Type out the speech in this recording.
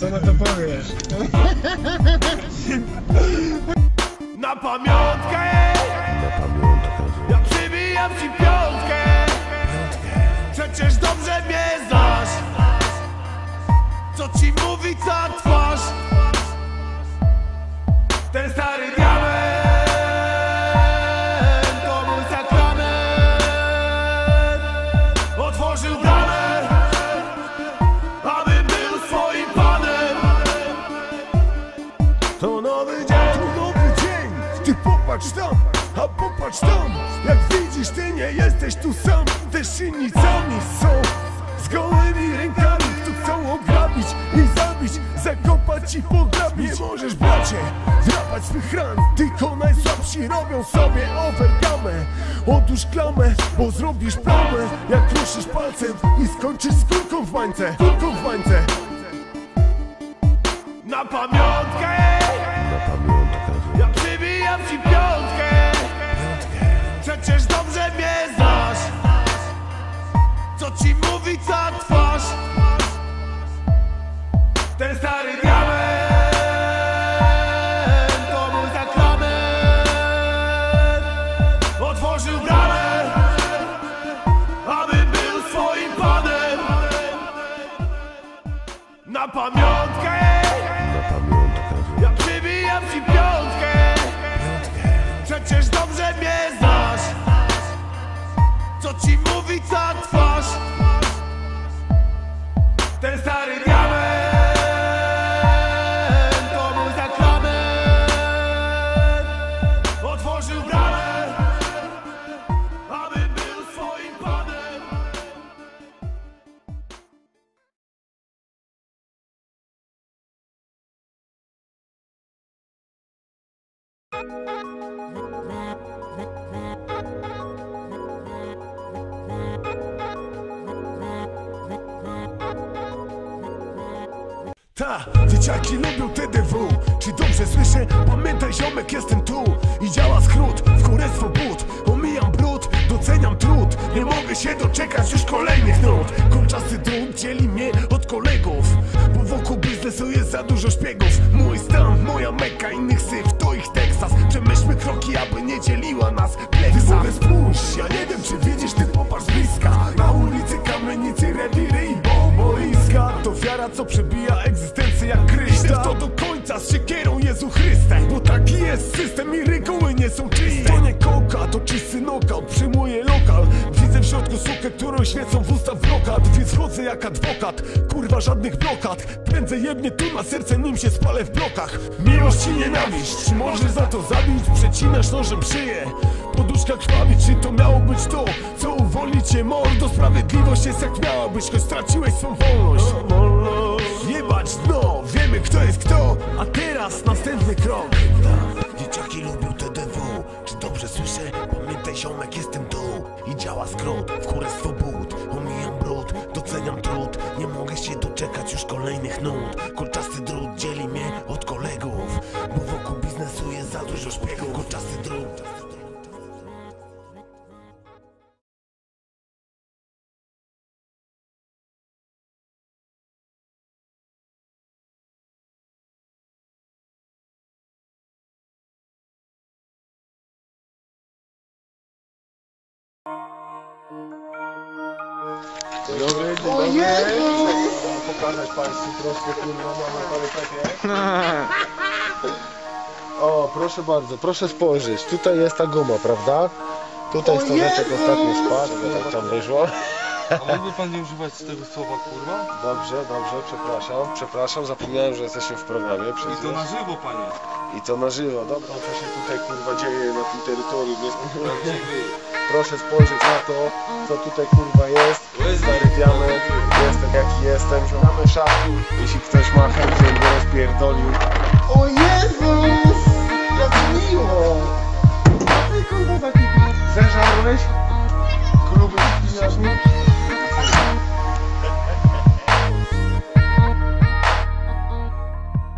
Co na to powiesz? Na pamiątkę popatrz tam, a popatrz tam. Jak widzisz, ty nie jesteś tu sam Też inni sami są. Z gołymi rękami chcą ograbić i zabić Zakopać i pograbić. Nie możesz, bracie, drapać swych ran. Tylko najsłabsi robią sobie overgamę. Otóż klamę, bo zrobisz plamę. Jak ruszysz palcem i skończysz z kulką w bańce Kulką w bańce. Na pamiątkę Przecież dobrze mnie znasz. Co ci mówi ta twarz? Ten stary diament To mój sakrament. Otworzył bramę Aby był swoim panem. Na pamiątkę. Ja przybijam ci piątkę. Przecież dobrze mnie Co ci mówi ta twarz. Ten stary diament To mój sakrament. Otworzył bramę Aby był swoim panem Ta, dzieciaki lubią TDW Czy dobrze słyszę? Pamiętaj ziomek, jestem tu. I działa skrót, w królestwo but. Omijam brud, doceniam trud. Nie mogę się doczekać już kolejnych nut. Kolczasty drut dzieli mnie od kolegów. Bo wokół biznesu jest za dużo szpiegów. Mój stan, moja meka, innych syf To ich Teksas. Przemyślmy kroki, aby nie dzieliła nas pleksa Ty spójrz, ja nie wiem czy widzisz, ty popatrz bliska. Na ulicy kamienicy, rewiry i boiska. To wiara, co przebija jak to do końca z siekierą Jezu Chryste. Bo taki jest system i reguły nie są czyste. To nie koka, to czysty knockout. Przyjmuję lokal. Widzę w środku sukę, którą świecą w usta w brokat Więc chodzę jak adwokat. Kurwa żadnych blokad. Prędzej jebnie tu na serce, nim się spalę w blokach. Miłość i nienawiść. Możesz za to zabić. Przecinasz nożem szyję. Poduszka krwawi, czy to miało być to Co uwolni cię mordo Sprawiedliwość jest jak miała być. Choć straciłeś swą wolność Jebać dno, wiemy kto jest kto A teraz następny krok. Dzieciaki lubią TDW Czy dobrze słyszę? Pamiętaj ziomek, jestem tu. I działa skrót, w królestwo but. Omijam brud, doceniam trud. Nie mogę się doczekać już kolejnych nut. Kolczasty drut dzieli mnie od kolegów. Bo wokół biznesu jest za dużo szpiegów. Kolczasty drut dobry, dzień dobry. Chcę pokazać Państwu troszkę kurwa mamy parytecie. O, proszę bardzo, proszę spojrzeć. Tutaj jest ta guma, prawda? Tutaj stożeczek ostatnio spadł, bo tak tam wyszło. A mógłby pan nie używać tego słowa kurwa? Dobrze, dobrze, przepraszam. Przepraszam, zapomniałem, że jesteśmy w programie I to na żywo panie. I to na żywo. Dobra, no, co się tutaj kurwa dzieje na tym terytorium. Jest. Proszę spojrzeć na to, co tutaj kurwa jest. Stary diament. Jestem jaki jestem. Mamy szafki. Jeśli ktoś ma chęć, go rozpierdolił. O Jezus! Jak miło! A ty kurwa taki zeżarłeś?